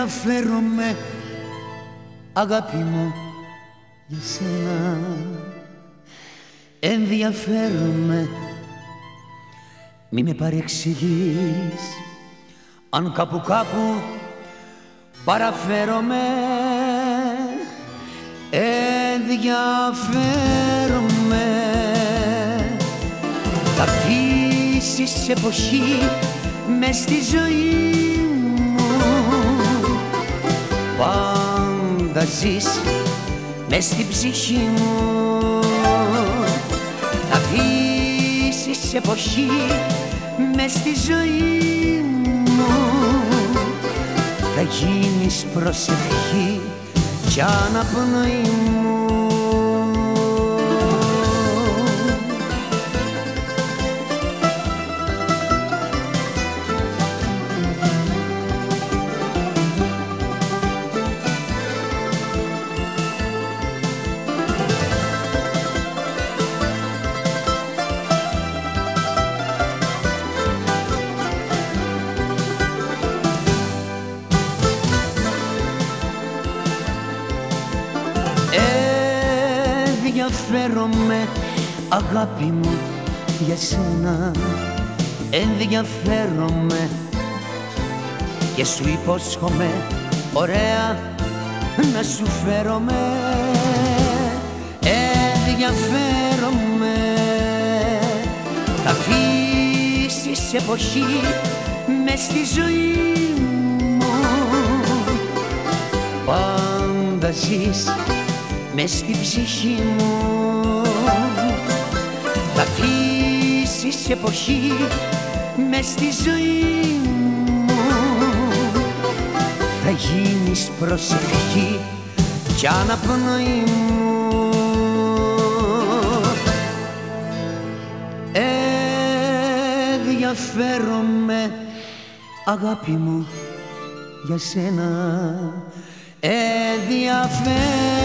ενδιαφέρομαι αγάπη μου για σένα. Ενδιαφέρομαι μη με παρεξηγείς. Αν κάπου κάπου παραφέρομαι ενδιαφέρομαι. Θα αφήσεις εποχή μες στη ζωή πάντα ζεις μες στην ψυχή μου. Θα αφήσεις εποχή μες στη ζωή μου. Θα γίνεις προσευχή κι αναπνοή μου ενδιαφέρομαι αγάπη μου για σένα. Ενδιαφέρομαι και σου υπόσχομαι ωραία να σου φέρομαι. Ενδιαφέρομαι. Θα αφήσεις εποχή μες στη ζωή μου. Πάντα ζεις μες στη ψυχή μου. Θα αφήσεις εποχή μες στη ζωή μου. Θα γίνεις προσευχή κι αναπνοή μου. Ενδιαφέρομαι αγάπη μου για σένα. Ενδιαφέρομαι